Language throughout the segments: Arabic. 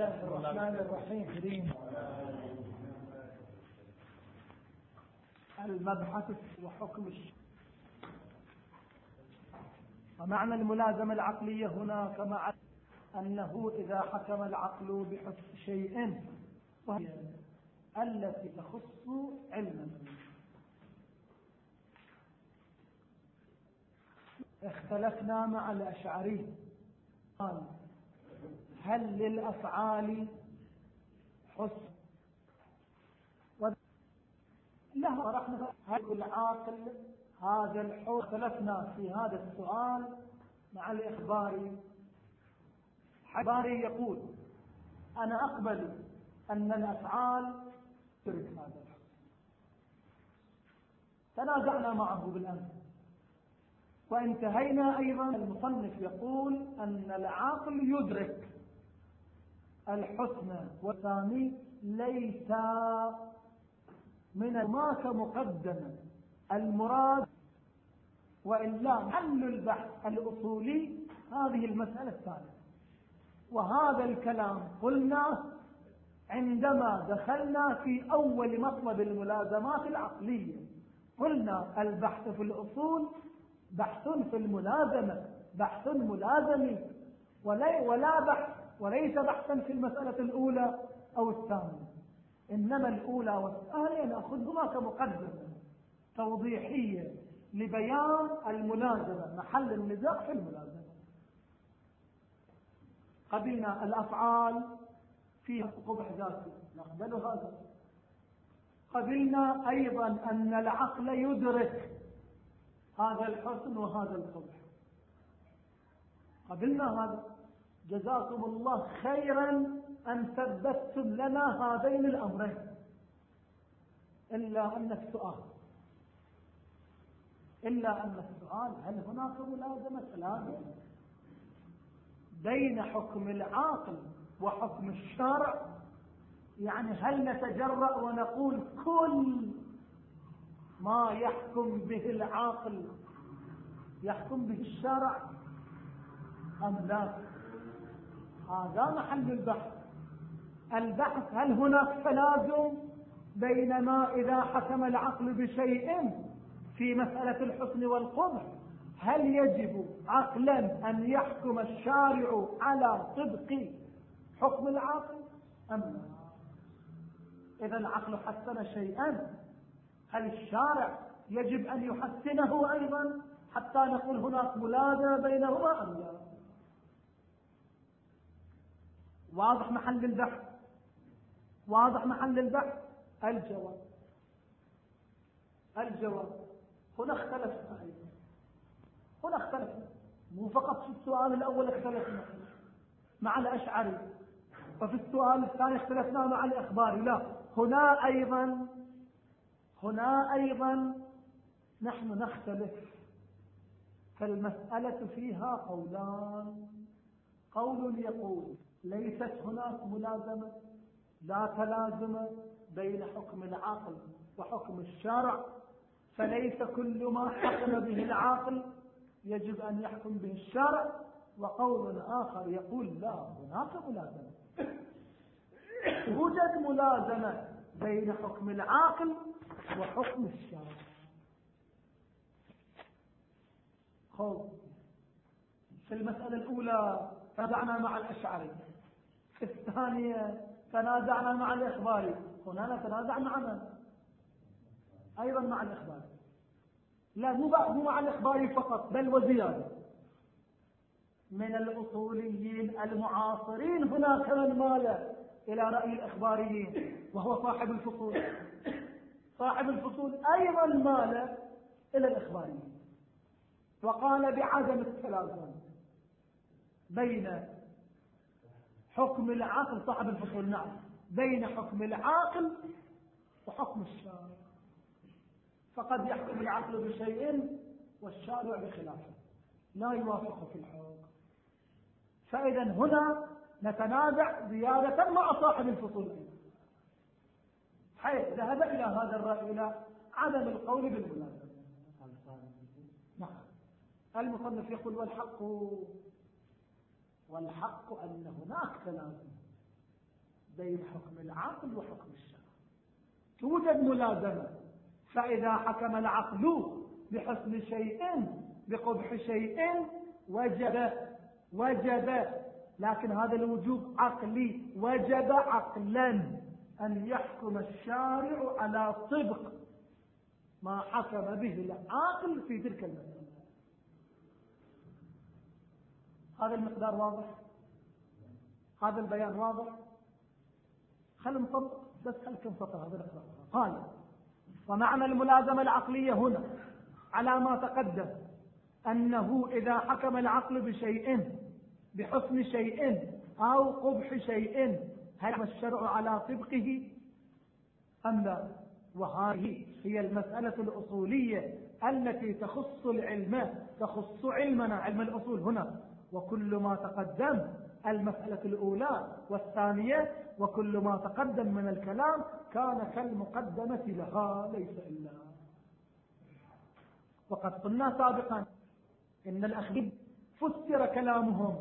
الله الرحمن الرحيم. المبحث وحكم ومعنى الملازمة العقلية هنا كما أنه إذا حكم العقل بحكم شيء وهي التي تخص علما. اختلفنا مع الأشعري. قال هل للأفعال حسن؟ له ورحمة هل العاقل هذا الحر؟ اختلفنا في هذا السؤال مع الإخباري حباري يقول أنا أقبل أن الأفعال ترك هذا الحكم تنازعنا معه بالأمس. وانتهينا أيضا. المصنف يقول أن العقل يدرك الحسن والثاني ليس من هناك مقدما. المراد وإلا حل البحث الأصولي هذه المسألة الثانية. وهذا الكلام قلنا عندما دخلنا في أول مطلب الملازمات العقلية قلنا البحث في الأصول بحث في الملازمة بحث ملازمي ولا بحث وليس بحثا في المسألة الأولى أو الثانية. إنما الأولى والثانية نأخذهما كمقدمة توضيحية لبيان الملازمة محل النزاع في الملازمة. قبلنا الأفعال فيها قبح ذاتي نقبل هذا. قبلنا أيضا أن العقل يدرك هذا الحسن وهذا القبح. قبلنا هذا. جزاكم الله خيرا أن ثبتتم لنا هذين الأمرين. إلا أن السؤال إلا أن السؤال هل هناك ملازمة لازم بين حكم العاقل وحكم الشرع؟ يعني هل نتجرأ ونقول كل ما يحكم به العاقل يحكم به الشرع أم لا؟ هذا محل البحث. البحث هل هناك تلازم بين ما إذا حكم العقل بشيء في مسألة الحسن والقبح؟ هل يجب عقلا أن يحكم الشارع على طبق حكم العقل؟ أم لا؟ إذا العقل حسن شيئا هل الشارع يجب أن يحسنه أيضا حتى نقول هناك ملازمة بينهما أم لا؟ واضح محل البحث واضح محل البحث الجواب. الجواب. هنا اختلفنا أيضا هنا اختلفنا مو فقط في السؤال الأول اختلفنا. مع الأشعري. وفي السؤال الثاني اختلفنا مع الإخباري. لا. هنا أيضا. هنا أيضا نحن نختلف. فالمسألة فيها قولان. قول يقول. ليست هناك ملازمة لا تلازم بين حكم العقل وحكم الشرع فليس كل ما حكم به العقل يجب أن يحكم به الشرع وقول آخر يقول لا هناك ملازمة. توجد ملازمة بين حكم العاقل وحكم الشرع خوف. في المسألة الأولى تنازعنا مع الأشعري. الثانية تنازعنا مع الإخباري هنا نتنازع مع من؟ أيضا مع الإخباري لا مو مع الإخباري فقط بل وزيادة من الأصوليين المعاصرين هناك من مال إلى رأي الإخباريين وهو صاحب الفصول. صاحب الفصول أيضا مال إلى الإخباريين. وقال بعدم التلازم بين حكم العقل صاحب الفصول. نعم. بين حكم العاقل وحكم الشارع. فقد يحكم العقل بشيء والشارع بخلافه. لا يوافقه في الحكم فإذا هنا نتنازع زيادة مع صاحب الفصول. حيث ذهب إلى هذا الرأي إلى عدم القول بالملازمة نعم. المصنف يقول والحق والحق أن هناك تلازم بين حكم العقل وحكم الشرع. توجد ملازمة. فإذا حكم العقل بحسن شيء بقبح شيء وجب وجب. لكن هذا الوجوب عقلي. وجب عقلا أن يحكم الشارع على طبق ما حكم به العاقل في تلك المسألة. هذا المقدار واضح؟ هذا البيان واضح؟ خل نطبق بس خل كم هذا الاقرار قال ومعنى الملازمة العقلية هنا على ما تقدم أنه إذا حكم العقل بشيء بحسن شيء أو قبح شيء هل الشرع على طبقه أم لا؟ وهذه هي المسألة الأصولية التي تخص العلم تخص علمنا علم الأصول هنا. وكل ما تقدم المسألة الأولى والثانية وكل ما تقدم من الكلام كان كالمقدمة لها ليس إلا. وقد قلنا سابقا إن الأخير فسر كلامهم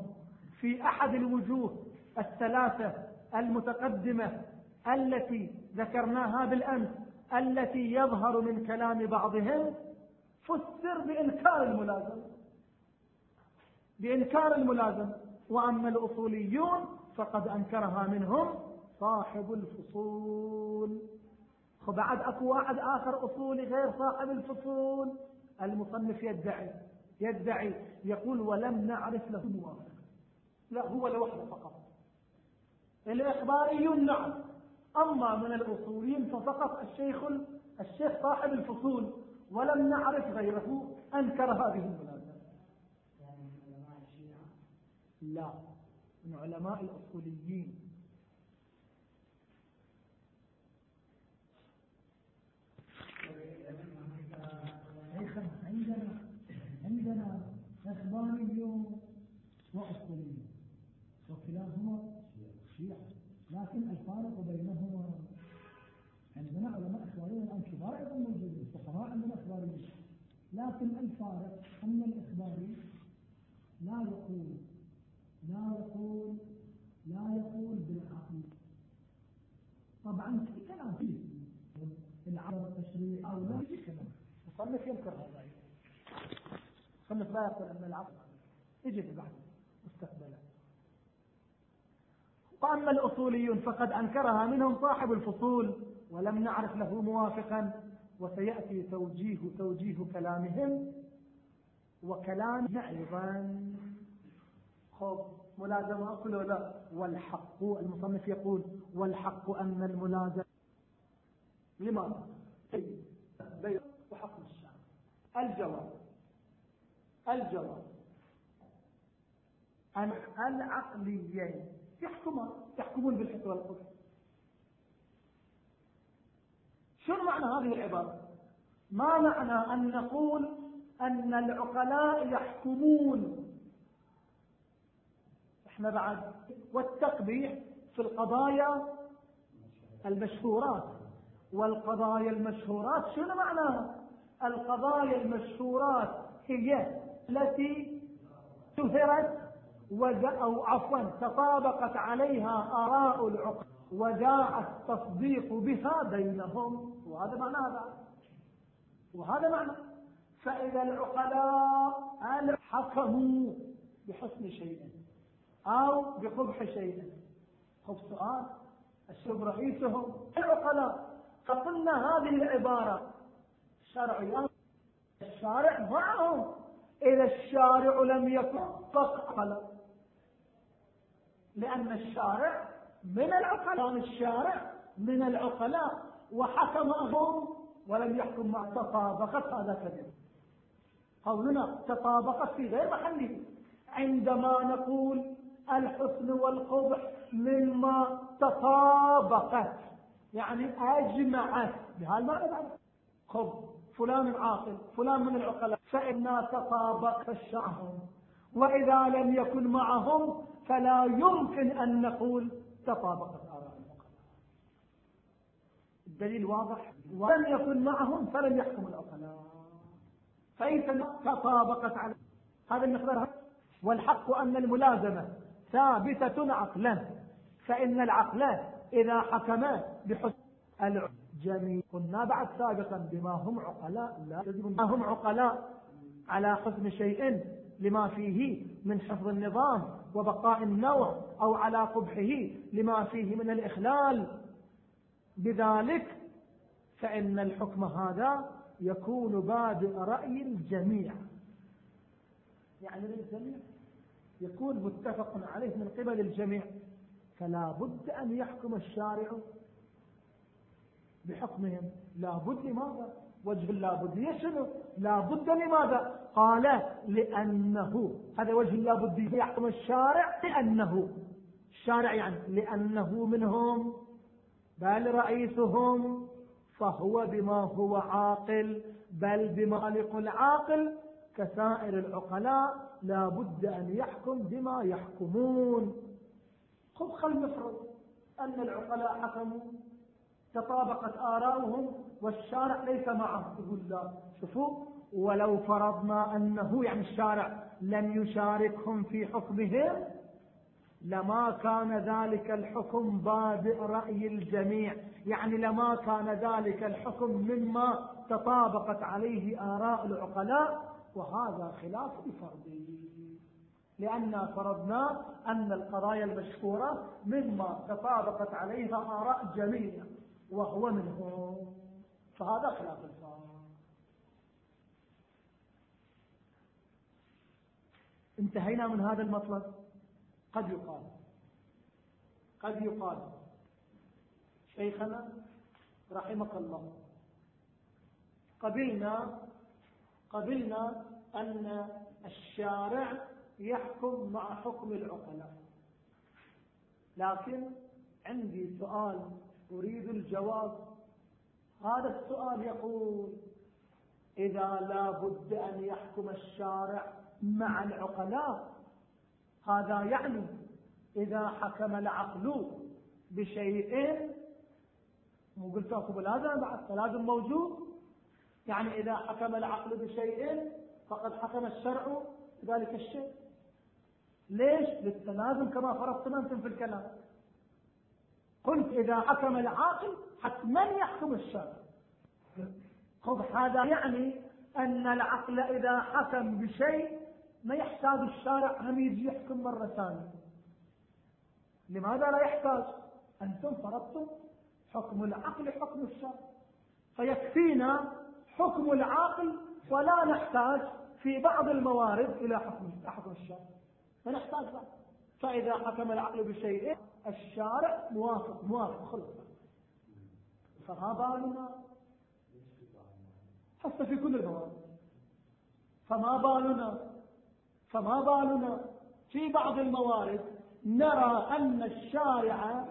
في أحد الوجوه الثلاثة المتقدمة التي ذكرناها بالأمس التي يظهر من كلام بعضهم فسر بإنكار الملازمة. بإنكار الملازمة وأما الأصوليون فقد أنكرها منهم صاحب الفصول. وبعد أكو واحد آخر أصولي غير صاحب الفصول. المصنف يدعي يدعي يقول ولم نعرف له موافق لا هو لوحده فقط. الإخباريون نعم. أما من الأصوليين ففقط الشيخ الشيخ صاحب الفصول. ولم نعرف غيره. أنكر هذه الملازمة. لا من علماء الأصوليين. عندنا عندنا إخباريون وأصوليون وكلاهما شيعة لكن الفارق بينهما عندنا علماء إخباريين الآن كبار أيضا موجودين فقراء عندنا إخباريين لكن الفارق أن الإخباري لا يقول لا يقول لا يقول بالعقل. طبعا في كلام فيه. العرب التشريع أو لا. في كلام. مصنف ينكر هذا مصنف لا يقول أن العقل يجي بعد مستقبلا وأما الأصوليون فقد أنكرها منهم صاحب الفصول ولم نعرف له موافقا وسيأتي توجيه توجيه كلامهم وكلام أيضا خب ملازمة أقول لا والحق المصنف يقول والحق أن الملازمة لماذا بيع وحكم الشعب. الجواب. الجواب. أن العقليين يحكمان يحكمون بالحق والقدر شو معنى هذه العبارة؟ ما معنى أن نقول أن العقلاء يحكمون إحنا بعد والتقبيح في القضايا المشهورات. والقضايا المشهورات شنو معناها القضايا المشهورات هي التي شهرت أو عفوا تطابقت عليها آراء العقل وجاء التصديق بها بينهم. وهذا معنى هذا. وهذا معنى. فإذا العقلاء حكموا بحسن شيء. أو بقبح شيء. خب سؤال الشب رئيسهم العقلاء. فقلنا هذه العبارة شرعية الشارع معهم. إذا الشارع لم يكن فقط لأن الشارع من العقلاء. الشارع من العقلاء. وحكم أهم ولم يحكم مع تطابقت هذا كذب. قولنا تطابقت في غير محله. عندما نقول الحسن والقبح مما تطابقت يعني أجمعت. بهالمعنى بعد خب فلان عاقل فلان من العقلاء. فإنا تطابق الشعر وإذا لم يكن معهم فلا يمكن أن نقول تطابقت آراء العقلاء. الدليل واضح؟ ولم يكن معهم فلم يحكم العقلاء. فإذا تطابقت على هذا المقدار. والحق أن الملازمة ثابتة عقلا فإن العقل إذا حكم بحسن الجميع قلنا بعد سابقا بما هم عقلاء لا ما هم عقلاء على حسن شيء لما فيه من حفظ النظام وبقاء النوع أو على قبحه لما فيه من الإخلال. بذلك فإن الحكم هذا يكون بادئ رأي الجميع. يعني للجميع يكون متفق عليه من قبل الجميع فلا بد أن يحكم الشارع بحكمهم. لا بد لماذا؟ وجه لا بد يشنو لا بد لماذا؟ قال لأنه هذا وجه لا بد يحكم الشارع لأنه. الشارع يعني لأنه منهم بل رئيسهم فهو بما هو عاقل بل بمالق العاقل كسائر العقلاء لا بد أن يحكم بما يحكمون. خذ خل نفرض أن العقلاء حكموا. تطابقت آراؤهم والشارع ليس معه يقول لا. شوفوا ولو فرضنا أنه يعني الشارع لم يشاركهم في حكمهم لما كان ذلك الحكم بادئ رأي الجميع. يعني لما كان ذلك الحكم مما تطابقت عليه آراء العقلاء وهذا خلاف الفردي لأن فرضنا أن القضايا المشهورة مما تطابقت عليها آراء جميع وهو منه فهذا خلاف الفرد. انتهينا من هذا المطلب؟ قد يقال. قد يقال. شيخنا رحمك الله قبلنا قبلنا أن الشارع يحكم مع حكم العقلاء. لكن عندي سؤال أريد الجواب. هذا السؤال يقول إذا لا بد أن يحكم الشارع مع العقلاء هذا يعني إذا حكم العقل بشيء مو قلت أكو لازم بعد فلازم موجود؟ يعني إذا حكم العقل بشيء فقد حكم الشرع بذلك الشيء. ليش؟ للتلازم كما فرضتم أنتم في الكلام. قلت إذا حكم العاقل حتما يحكم الشرع. خذ هذا يعني أن العقل إذا حكم بشيء ما يحتاج الشارع هم يجي يحكم مرة ثانية. لماذا لا يحتاج؟ أنتم فرضتم حكم العقل حكم الشرع. فيكفينا حكم العاقل ولا نحتاج في بعض الموارد إلى حكم حكم الشرع فنحتاج بعض. فإذا حكم العقل بشيء الشارع موافق موافق خلص. فما بالنا؟ حتى في كل الموارد. فما بالنا؟ فما بالنا؟ في بعض الموارد نرى أن الشارع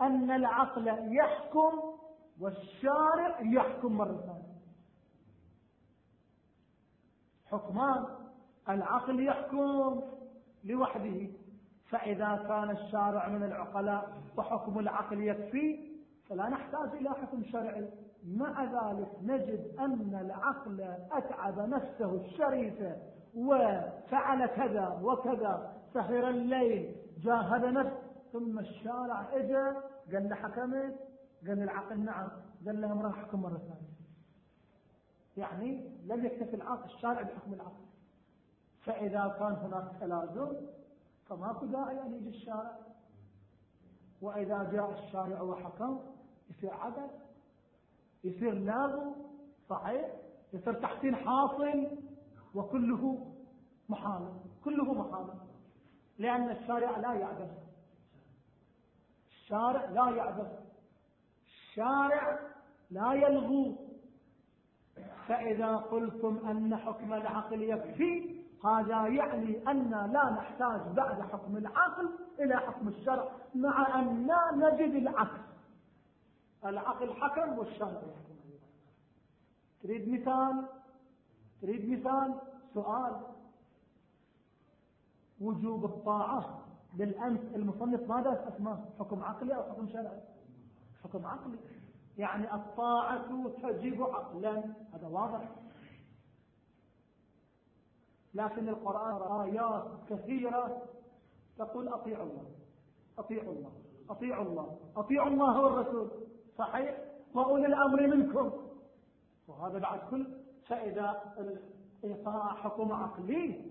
أن العقل يحكم والشارع يحكم مرة ثانية. حكمان العقل يحكم لوحده. فإذا كان الشارع من العقلاء وحكم العقل يكفي فلا نحتاج إلى حكم شرعي. مع ذلك نجد أن العقل أتعب نفسه الشريفة وفعل كذا وكذا. سهر الليل جاهد نفسه ثم الشارع اجى قال له حكمت قال العقل نعم قال له امرأة حكم مرة ثانية. يعني لم يكتفي العقل الشارع بحكم العقل. فإذا كان هناك تلازم فماكو داعي أن يجي الشارع. وإذا جاء الشارع وحكم يصير عدل يصير لاغو صحيح؟ يصير تحسين حاصل وكله محال كله محال لأن الشارع لا يعبث الشارع لا يعبث الشارع لا يلغو. فإذا قلتم أن حكم العقل يكفي هذا يعني أن لا نحتاج بعد حكم العقل إلى حكم الشرع مع أن نجد العكس العقل حكم والشرع يحكم. تريد مثال؟ تريد مثال؟ سؤال. وجوب الطاعة بالأمس. المصنف ماذا اسمه حكم عقلي أو حكم شرعي؟ حكم عقلي. يعني الطاعة تجب عقلا. هذا واضح. لكن القرآن آيات كثيرة تقول أطيعوا الله أطيعوا الله أطيعوا الله أطيعوا الله والرسول. صحيح؟ وأولي الأمر منكم. وهذا بعد كل فإذا الإطاعة حكم عقلي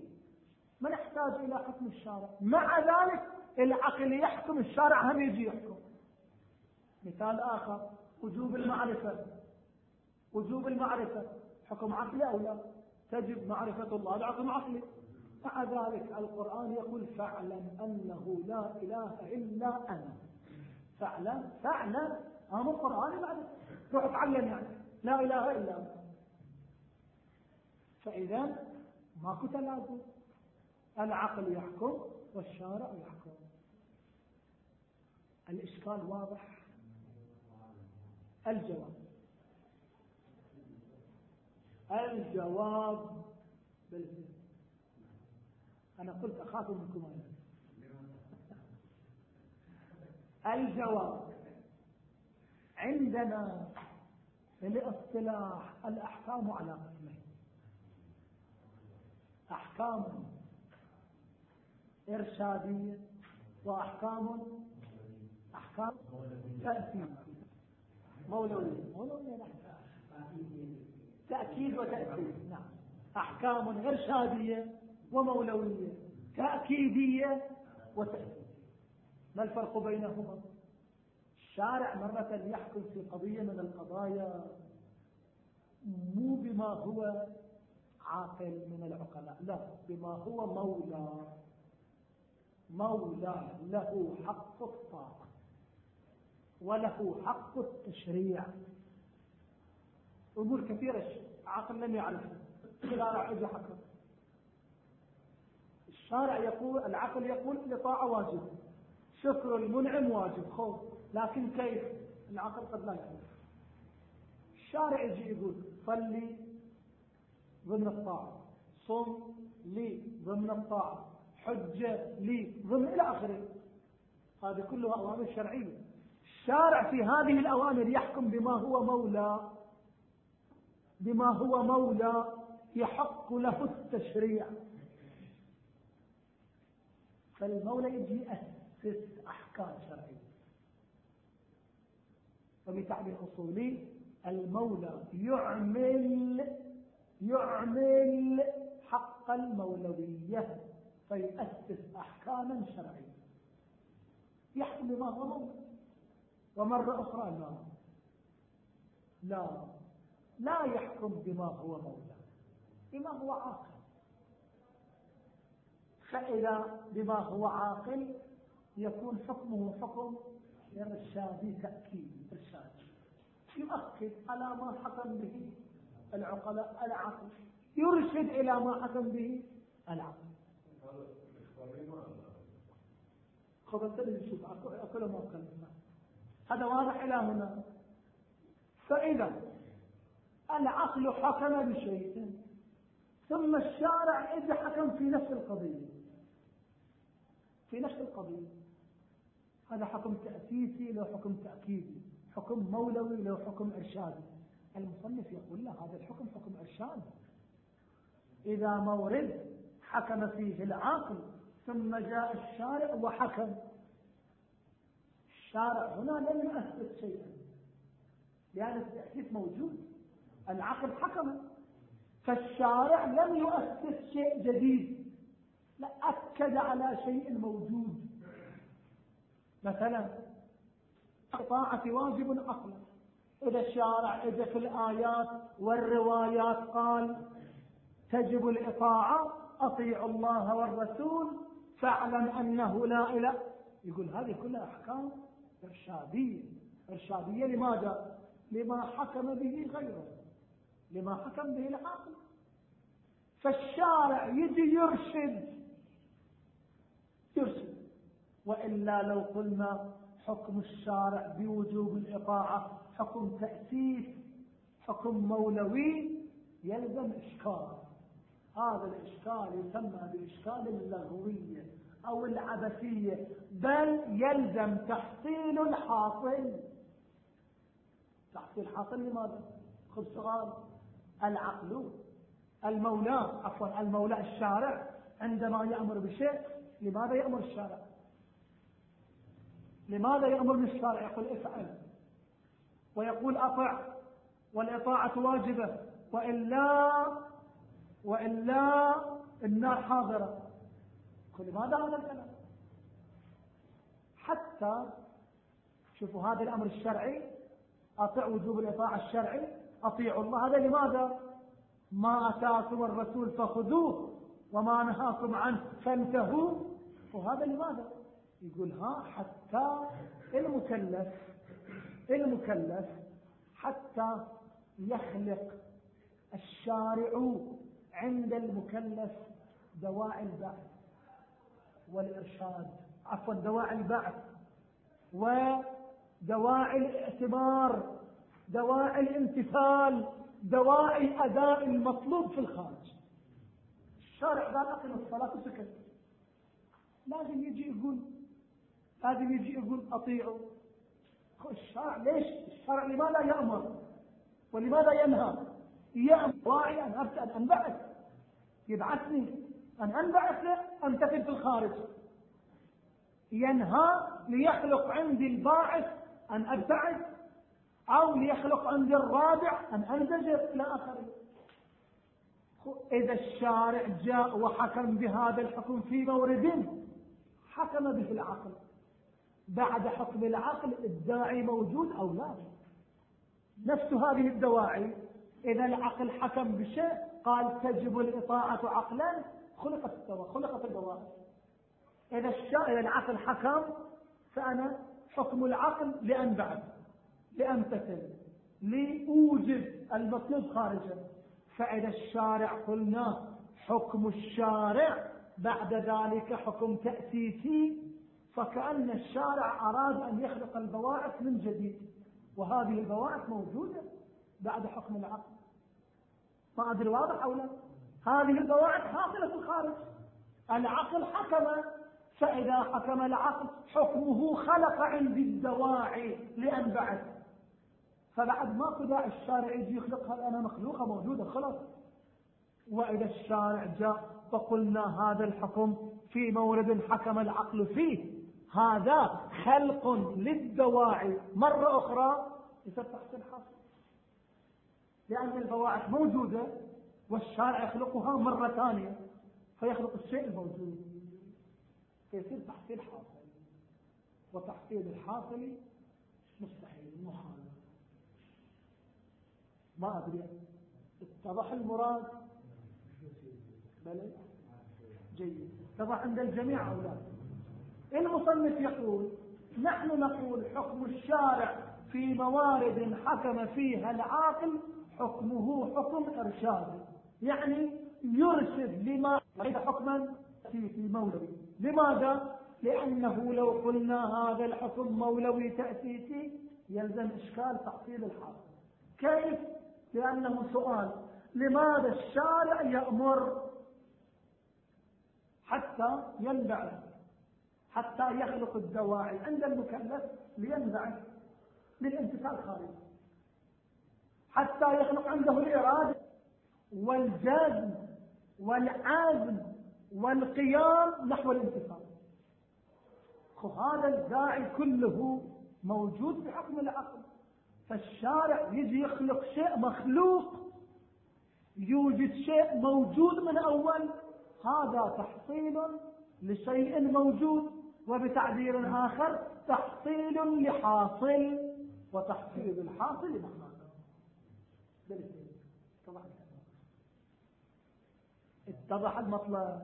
ما نحتاج إلى حكم الشارع. مع ذلك العقل يحكم الشارع هم يجي يحكم. مثال آخر. وجوب المعرفة. وجوب المعرفة. حكم عقلي أو لا؟ تجب معرفة الله. بعقل عقلي. مع ذلك القرآن يقول فاعلم أنه لا إله إلا أنا. فاعلم. فاعلم. هذا القرآن بعد. روح اتعلم يعني. لا إله إلا أنا. فإذا ماكو تلازم. العقل يحكم والشارع يحكم. الإشكال واضح. الجواب. الجواب أنا قلت أخاف منكم الجواب. عندنا في الاصطلاح الأحكام على قسمين. أحكام إرشادية وأحكام أحكام تأثير. مولوية مولوية نحن تأكيد وتأكيد. نعم. أحكام إرشادية ومولوية. تأكيدية وتأكيد. ما الفرق بينهما؟ الشارع مرة يحكم في قضية من القضايا مو بما هو عاقل من العقلاء. لا بما هو مولى. مولى له حق الطاعة. وله حق التشريع. أمور كثيرة عقل لم يعرفها الشارع إذا حكم الشارع يقول العقل يقول الإطاعة واجب شكر المنعم واجب خوف. لكن كيف؟ العقل قد لا يعرف. الشارع يجي يقول صلي ضمن الطاعة صم لي ضمن الطاعة حجة لي ضمن إلى آخره. هذه كلها أوامر شرعية. الشارع في هذه الأوامر يحكم بما هو مولى. بما هو مولى يحق له التشريع. فالمولى يجي يأسس أحكام شرعية. وبتعبير أصولي المولى يعمل يعمل حق المولوية فيؤسس أحكاما شرعية. يحكم بما هو مولى. ومرة أخرى لا. لا. لا يحكم بما هو مولى. بما هو عاقل. فإذا بما هو عاقل يكون حكمه حكم إرشادي تأكيد إرشادي يؤكد على ما حكم به العقلاء العقل يرشد إلى ما حكم به العقل. خذ انتبه شوف أكل ما أكل هذا واضح إلى هنا. فإذا العقل حكم بشيء ثم الشارع إذا حكم في نفس القضية. في نفس القضية. هذا حكم تأسيسي لو حكم تأكيدي حكم مولوي لو حكم إرشادي. المصنف يقول لا هذا الحكم حكم إرشاد. إذا مورد حكم فيه العاقل ثم جاء الشارع وحكم. الشارع هنا لم يؤسس شيئا. لأن التأسيس موجود. العقل حكم فالشارع لم يؤسس شيء جديد. لا أكد على شيء موجود. مثلا الطاعة واجب أصلا. إذا الشارع إذا في الآيات والروايات قال تجب الإطاعة أطيع الله والرسول فاعلم أنه لا إله. يقول هذه كلها أحكام. إرشادية إرشادية لماذا؟ لما حكم به غيره. لما حكم به العاقل. فالشارع يجي يرشد. يرشد. وإلا لو قلنا حكم الشارع بوجوب الإطاعة حكم تأسيس حكم مولوي يلزم إشكال. هذا الإشكال يسمى بالإشكال اللغوية أو العبثية بل يلزم تحصيل الحاصل. تحصيل حاصل لماذا؟ خذ سؤال. العقل المولى عفوا المولى الشارع عندما يأمر بشيء لماذا يأمر الشارع؟ لماذا يأمرني الشارع يقول افعل. ويقول أطع. والإطاعة واجبة. وإلا وإلا النار حاضرة. لماذا هذا الكلام حتى شوفوا هذا الأمر الشرعي أطع وجوب الإطاعة الشرعي أطيعوا الله هذا لماذا؟ ما أتاكم الرسول فخذوه وما نهاكم عنه فانتهوا. وهذا لماذا؟ يقول ها حتى المكلف المكلف حتى يخلق الشارع عند المكلف دواعي البعث. والإرشاد عفوا دواعي البعث ودواعي الاعتبار دواعي الامتثال دواعي أداء المطلوب في الخارج. الشارع قال أقم الصلاة وسكت لازم يجي يقول لازم يجي يقول أطيعوا. الشارع ليش؟ الشارع لماذا يأمر؟ ولماذا ينهى؟ يأمر واعي أن أبدأ أن أنبعث. يبعثني. أن أنبعث له أمتثل في الخارج. ينهى ليخلق عندي الباعث أن أبتعد أو ليخلق عندي الرابع أن أنزجر إلى آخره. إذا الشارع جاء وحكم بهذا الحكم في مورد حكم به العقل. بعد حكم العقل الداعي موجود أو لا؟ نفس هذه الدواعي. إذا العقل حكم بشيء قال تجب الإطاعة عقلا خلقت الدواء خلقت الدواء إذا الشاء العقل حكم فأنا حكم العقل لأن بعد لأمتثل لأوجد المطلوب خارجا. فإذا الشارع قلنا حكم الشارع بعد ذلك حكم تأسيسي فكأن الشارع أراد أن يخلق البواعث من جديد. وهذه البواعث موجودة بعد حكم العقل. ما أدري واضح أو لا؟ هذه البواعث حاصلة في الخارج. العقل حكم فإذا حكم العقل حكمه خلق عندي الدواعي لأن بعد فبعد ما داعي الشارع يجي يخلقها أنا مخلوقة موجودة؟ خلاص. وإذا الشارع جاء فقلنا هذا الحكم في مورد حكم العقل فيه هذا خلق للدواعي. مرة أخرى يصير تحت حاصل لأن البواعث موجودة والشارع يخلقها مرة ثانية فيخلق الشيء الموجود. فيصير تحصيل حاصل؟ وتحصيل الحاصل مستحيل محال ما أدري. اتضح المراد؟ بلى. جيد. اتضح عند الجميع أو لا؟ المصنف يقول نحن نقول حكم الشارع في موارد حكم فيها العاقل حكمه حكم إرشاد يعني يرشد لما ليس حكما في في مولوي. لماذا؟ لأنه لو قلنا هذا الحكم مولوي تأسيسي يلزم إشكال تحصيل الحاصل كيف؟ لأنه سؤال. لماذا الشارع يأمر حتى ينبعث حتى يخلق الدواعي عند المكلف لينبعث للانتفاع خارجي حتى يخلق عنده الإرادة والجزم والعزم والقيام نحو الانتصار. هذا الداعي كله موجود في حكم العقل. فالشارع يجي يخلق شيء مخلوق يوجد شيء موجود من أول. هذا تحصيل لشيء موجود وبتعبير آخر تحصيل لحاصل وتحصيل الحاصل محاصل اتضح المطلب.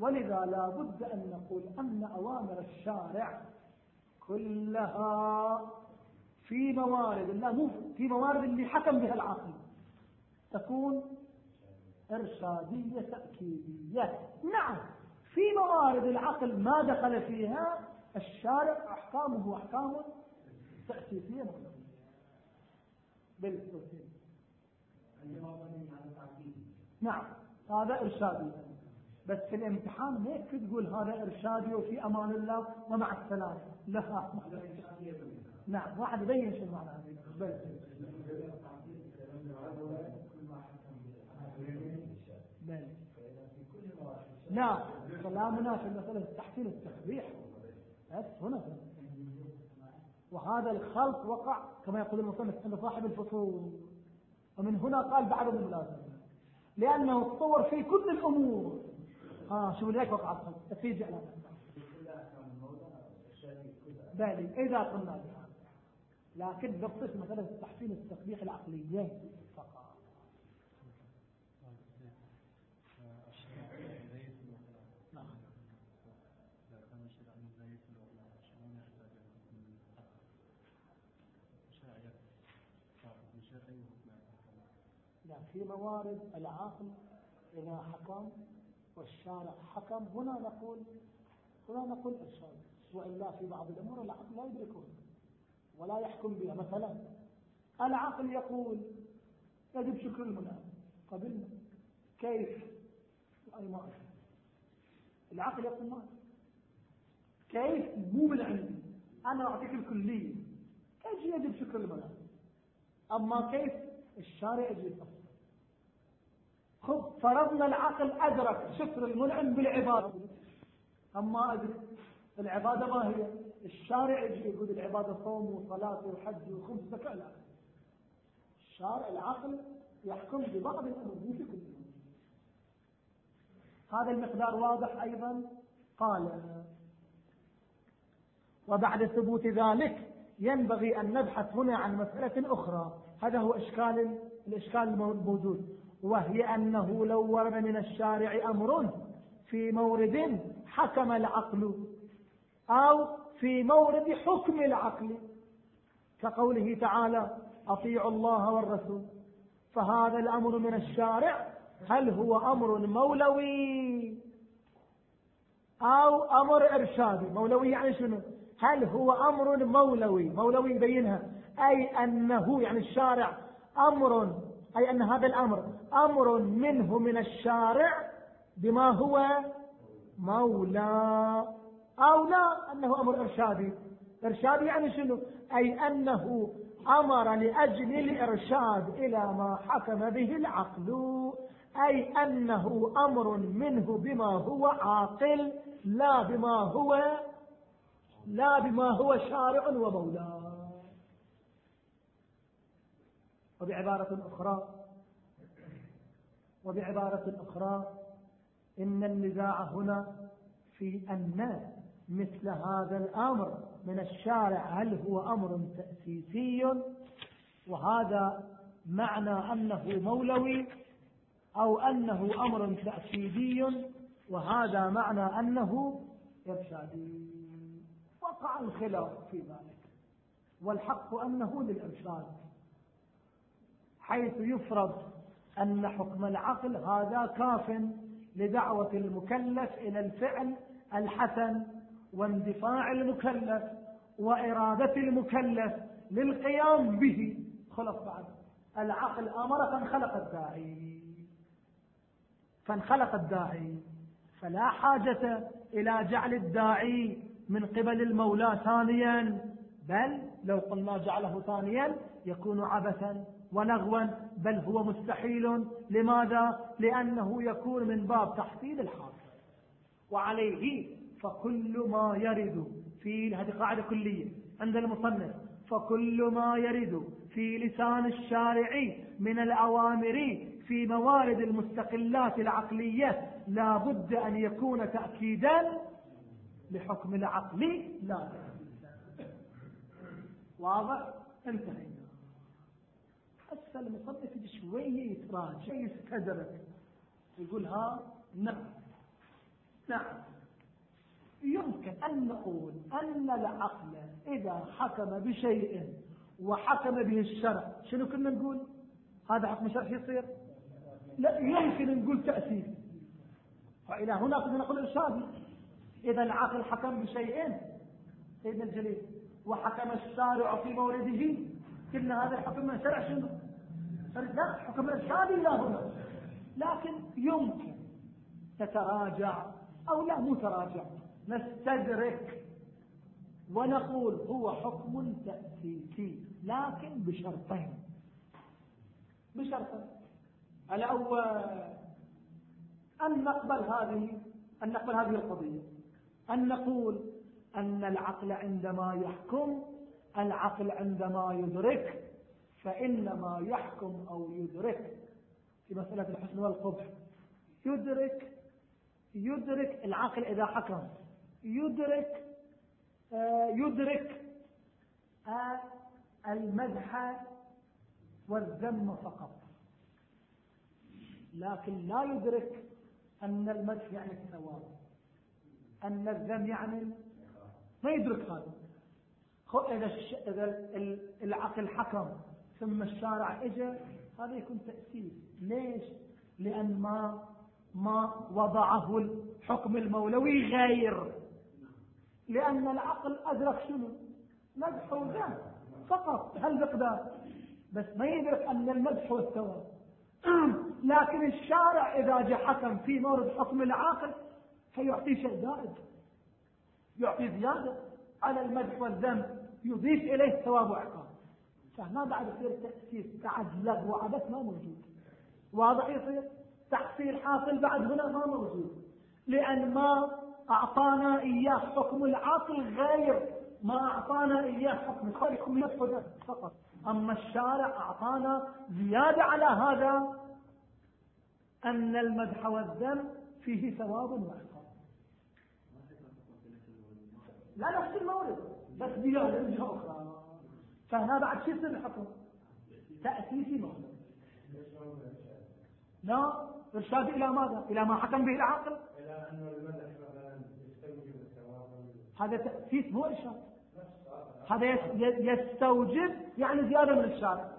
ولذا لا بد أن نقول أن أوامر الشارع كلها في موارد لا مو في موارد اللي حكم بها العقل تكون إرشادية تأكيدية. نعم في موارد العقل ما دخل فيها الشارع أحكامه أحكام تأسيسية. بالتوحيد نعم. هذا إرشادي. بس في الامتحان ما تقول هذا إرشادي وفي أمان الله ومع السلامة. لا. نعم واحد يبين شو معنى هذا لا كلامنا في مسألة تحسين التسبيح بس هنا. وهذا الخلط وقع كما يقول المصنف عند صاحب الفصول. ومن هنا قال بعد الملازمة. لأنه تصور في كل الأمور. آه شو ليك وقع الخلط تفيد على بالي إذا قلنا بها لكن بخصوص مثلا تحسين التقبيح العقلية في موارد العقل إذا حكم والشارع حكم. هنا نقول هنا نقول إرشاد وإلا في بعض الأمور العقل لا يدركون ولا يحكم بها. مثلا العقل يقول يجب شكر المنعم قبلنا كيف؟ أي ما العقل يقول ما. كيف؟ مو من عندي. أنا أعطيك الكلية. كيف يجب شكر المنعم أما كيف؟ الشارع يجب. الأصل خب فرضنا العقل أدرك شكر المنعم بالعبادة. أما أدرك العبادة ما هي؟ الشارع يجي يقول العبادة صوم وصلاة وحج وخمس زكاة لا. الشارع العقل يحكم ببعض الأمور مو في كل هذا المقدار واضح أيضا. قال وبعد ثبوت ذلك ينبغي أن نبحث هنا عن مسألة أخرى. هذا هو إشكال الإشكال الموجود. وهي أنه لو ورد من الشارع أمر في مورد حكم العقل أو في مورد حكم العقل. كقوله تعالى أطيعوا الله والرسول. فهذا الأمر من الشارع. هل هو أمر مولوي أو أمر إرشادي؟ مولوي يعني شنو؟ هل هو أمر مولوي؟ مولوي يبينها. أي أنه يعني الشارع أمر أي أن هذا الأمر أمر منه من الشارع بما هو مولى أو لا أنه أمر إرشادي. إرشادي يعني شنو؟ أي أنه أمر لأجل الإرشاد إلى ما حكم به العقل أي أنه أمر منه بما هو عاقل لا بما هو لا بما هو شارع ومولى. وبعبارة أخرى وبعبارة أخرى إن النزاع هنا في أن مثل هذا الأمر من الشارع هل هو أمر تأسيسي؟ وهذا معنى أنه مولوي أو أنه أمر تأكيدي وهذا معنى أنه إرشادي. وقع الخلاف في ذلك والحق أنه للإرشاد. حيث يفرض أن حكم العقل هذا كاف لدعوة المكلف إلى الفعل الحسن واندفاع المكلف وإرادة المكلف للقيام به. خلص بعد. العقل أمر فانخلق الداعي. فانخلق الداعي. فلا حاجة إلى جعل الداعي من قبل المولى ثانيا. بل لو قلنا جعله ثانيا يكون عبثا. ولغوا بل هو مستحيل. لماذا؟ لأنه يكون من باب تحصيل الحاصل. وعليه فكل ما يرد في هذه قاعدة كلية عند المصنف. فكل ما يرد في لسان الشارع من الأوامر في موارد المستقلات العقلية لا بد أن يكون تأكيدا لحكم العقل. لا. واضح؟ انتهينا هسه المصنف شوية يتراجع يستدرك يقول ها نعم. نعم. يمكن أن نقول أن العقل إذا حكم بشيء وحكم به الشرع شنو كنا نقول؟ هذا حكم شرعي يصير؟ لا يمكن نقول تأثير. فإلى هنا كنا نقول إرشادي إذا العقل حكم بشيء. سيدنا الجليل وحكم الشارع في مورده. كنا هذا الحكم من شرع شنو؟ لا حكم إرشادي لا هنا لكن يمكن تتراجع أو لا مو تراجع نستدرك ونقول هو حكم تأسيسي لكن بشرطين. بشرطين. الأول أن نقبل هذه أن نقبل هذه القضية. أن نقول أن العقل عندما يحكم العقل عندما يدرك فإنما يحكم أو يدرك في مسألة الحسن والقبح. يدرك يدرك العقل إذا حكم. يدرك آه، يدرك آه، المدح والذم فقط. لكن لا يدرك أن المدح يعني الثواب. أن الذم يعني ما يدرك هذا. إذا, إذا العقل حكم. ثم الشارع اجى هذا يكون تأثير. ليش؟ لأن ما ما وضعه الحكم المولوي غير. لأن العقل أدرك شنو؟ مدح وذم فقط. هالمقدار بس ما يدرك أن المدح هو الثواب لكن الشارع إذا جاء حكم في مورد حكم العاقل فيعطي شيء زائد. يعطي زيادة على المدح والذم يضيف إليه ثواب وعقاب. فهنا بعد يصير تأسيس تعجلق وعبث ما موجود. واضح يصير؟ تحصيل حاصل بعد هنا ما موجود. لأن ما أعطانا إياه حكم العاقل غير ما أعطانا إياه حكم الخالق فقط. أما الشارع أعطانا زيادة على هذا أن المدح والذم فيه ثواب وعقاب. لا نفس المورد بس زيادة من جهة أخرى. فهنا بعد شو يصير الحكم تأسيسي مورد لا إرشاد إلى ماذا؟ إلى ما حكم به العقل إلى أن المدح مثلا يستوجب الثواب هذا تأسيس مو إرشاد. هذا يستوجب يعني زيادة من الشارع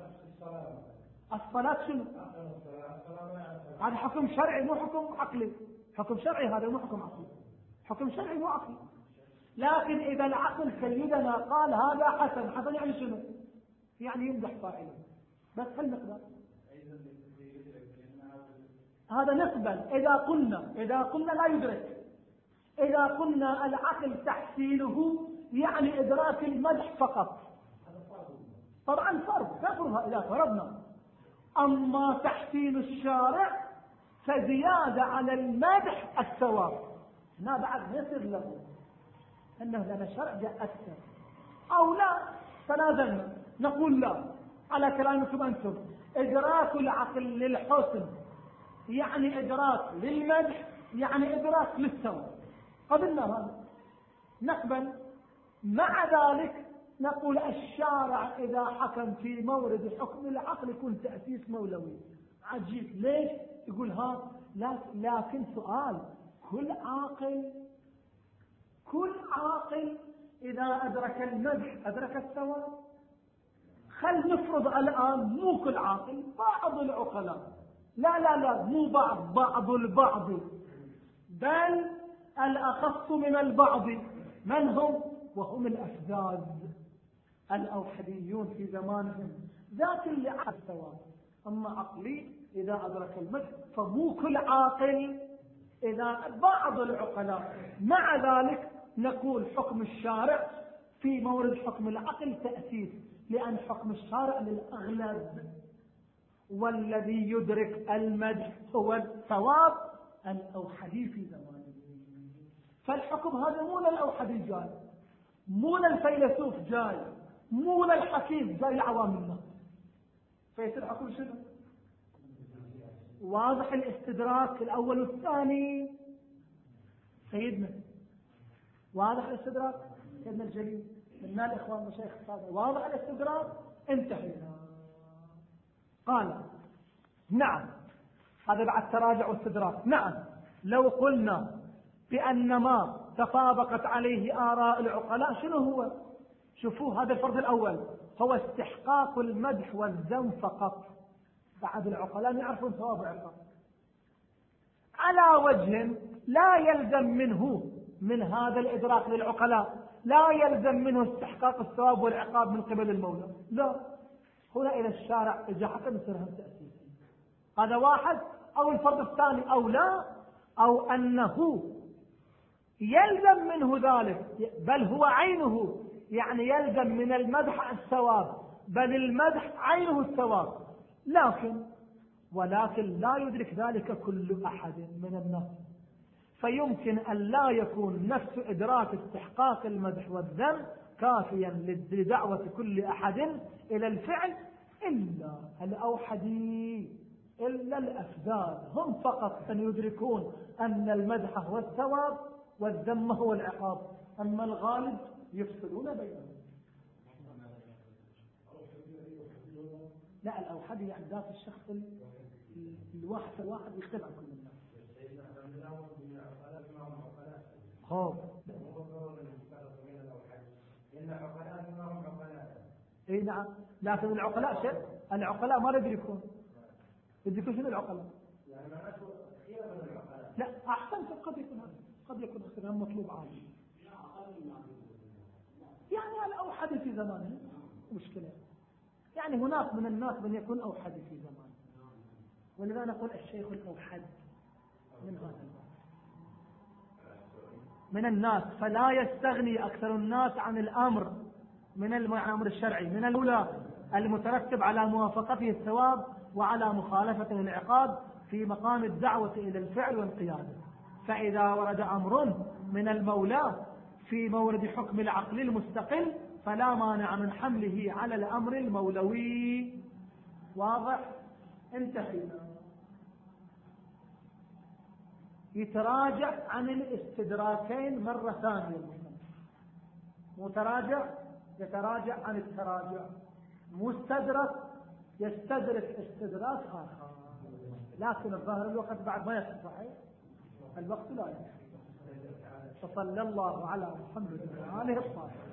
الصلاة. شنو؟ هذا حكم شرعي مو حكم عقلي. حكم شرعي هذا مو حكم عقلي. حكم شرعي مو عقلي. لكن إذا العقل سيدنا قال هذا حسن حسن يعني شنو؟ يعني يمدح فاعله. بس هالمقدار هذا نقبل. إذا قلنا إذا قلنا لا يدرك. إذا قلنا العقل تحسينه يعني إدراك المدح فقط. طبعا فرض كفرها إذا فرضنا. أما تحسين الشارع فزيادة على المدح الثواب. هنا بعد يصير له. أنه لنا الشرع جاء أكثر. أو لا تنازلنا نقول لا. على كلامكم أنتم. إدراك العقل للحسن يعني إدراك للمدح يعني إدراك للثواب قبلنا هذا نقبل مع ذلك نقول الشارع إذا حكم في مورد حكم العقل يكون تأسيس مولوي. عجيب. ليش؟ يقول ها لكن سؤال كل عاقل كل عاقل إذا أدرك المدح أدرك الثواب. خل نفرض الآن مو كل عاقل بعض العقلاء. لا لا لا مو بعض بعض البعض. بل الأخص من البعض. من هم؟ وهم الأفذاذ الأوحديون في زمانهم. ذات اللي عقل الثواب. أما عقلي إذا أدرك المدح فمو كل عاقل إذا بعض العقلاء. مع ذلك نقول حكم الشارع في مورد حكم العقل تأسيس لأن حكم الشارع للأغلب والذي يدرك المدح هو الثواب الأوحدي في زمانه. فالحكم هذا مو للأوحدي جاي مو للفيلسوف جاي مو للحكيم جاي لعوام الناس فيصير الحكم شنو؟ واضح الاستدراك الأول والثاني. سيدنا واضح الاستدراك؟ سيدنا الجليل. قلنا الإخوان مشايخ واضح الاستدراك؟ انتهينا. قال نعم. هذا بعد تراجع واستدراك. نعم. لو قلنا بأن ما تطابقت عليه آراء العقلاء شنو هو؟ شوفوا هذا الفرض الأول. هو استحقاق المدح والذم فقط. بعد العقلاء يعرفون ثواب العقاب. على وجه لا يلزم منه من هذا الإدراك للعقلاء. لا يلزم منه استحقاق الثواب والعقاب من قبل المولى. لا. هنا إلى الشارع إذا حكم يصير هم تأسيس هذا واحد أو الفرض الثاني أو لا أو أنه يلزم منه ذلك بل هو عينه. يعني يلزم من المدح الثواب بل المدح عينه الثواب. لكن ولكن لا يدرك ذلك كل أحد من الناس. فيمكن أن لا يكون نفس إدراك استحقاق المدح والذم كافيا لدعوة كل أحد إلى الفعل إلا الأوحدي إلا الأفداد. هم فقط أن يدركون أن المدح هو الثواب والذم هو العقاب. أما الغالب يفصلون بينهم. لا الأوحدي يعني ذات الشخص الواحد الواحد يختلف عن كل خوف إي نعم. لكن العقلاء شيء؟ العقلاء ما يدركون يدركون شنو العقلاء؟ لا احسنت قد يكون هذا. قد يكون اختلاف مطلوب عادي. يعني الاوحد في زمانه. مشكلة. يعني هناك من الناس من يكون أوحد في زمانه. ولذا نقول الشيخ الأوحد من هذا من الناس فلا يستغني أكثر الناس عن الأمر من الأمر الشرعي. من الأولى المترتب على موافقته الثواب وعلى مخالفته العقاب في مقام الدعوة إلى الفعل والقيادة. فإذا ورد أمر من المولى في مورد حكم العقل المستقل فلا مانع من حمله على الأمر المولوي. واضح؟ انتهينا. يتراجع عن الاستدراكين مرة ثانية. متراجع يتراجع عن التراجع. مستدرك يستدرك استدراك آخر. لكن الظاهر الوقت بعد ما يصح الوقت لا يصح فصلى الله على محمد وآله الطاهر